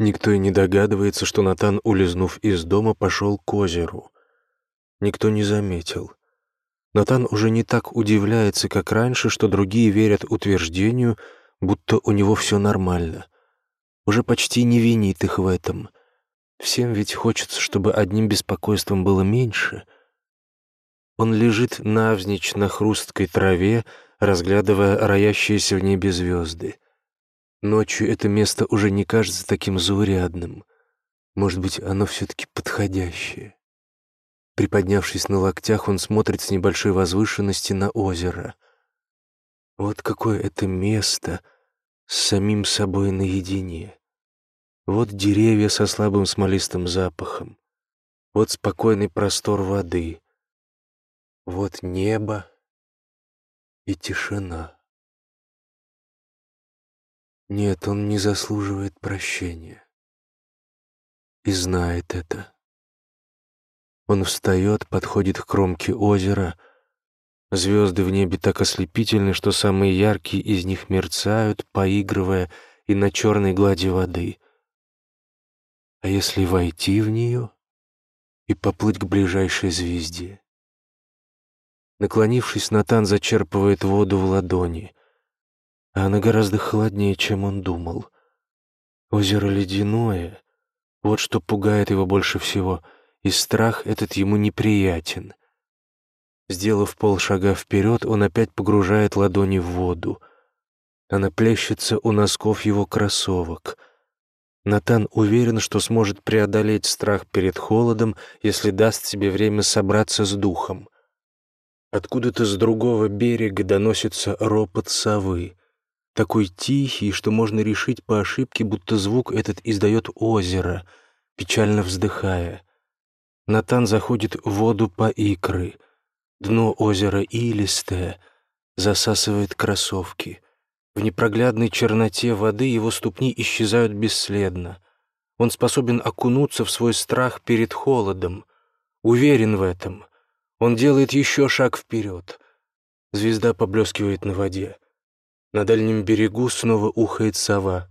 Никто и не догадывается, что Натан, улизнув из дома, пошел к озеру. Никто не заметил. Натан уже не так удивляется, как раньше, что другие верят утверждению, будто у него все нормально. Уже почти не винит их в этом. Всем ведь хочется, чтобы одним беспокойством было меньше. Он лежит навзничь на хрусткой траве, разглядывая роящиеся в небе звезды. Ночью это место уже не кажется таким заурядным. Может быть, оно все-таки подходящее. Приподнявшись на локтях, он смотрит с небольшой возвышенности на озеро. Вот какое это место с самим собой наедине. Вот деревья со слабым смолистым запахом. Вот спокойный простор воды. Вот небо и тишина. Нет, он не заслуживает прощения. И знает это. Он встает, подходит к кромке озера. Звезды в небе так ослепительны, что самые яркие из них мерцают, поигрывая и на черной глади воды. А если войти в нее и поплыть к ближайшей звезде? Наклонившись, Натан зачерпывает воду в ладони, а она гораздо холоднее, чем он думал. Озеро ледяное, вот что пугает его больше всего — и страх этот ему неприятен. Сделав полшага вперед, он опять погружает ладони в воду. Она плещется у носков его кроссовок. Натан уверен, что сможет преодолеть страх перед холодом, если даст себе время собраться с духом. Откуда-то с другого берега доносится ропот совы, такой тихий, что можно решить по ошибке, будто звук этот издает озеро, печально вздыхая — Натан заходит в воду по икры. Дно озера илистое, засасывает кроссовки. В непроглядной черноте воды его ступни исчезают бесследно. Он способен окунуться в свой страх перед холодом. Уверен в этом. Он делает еще шаг вперед. Звезда поблескивает на воде. На дальнем берегу снова ухает сова.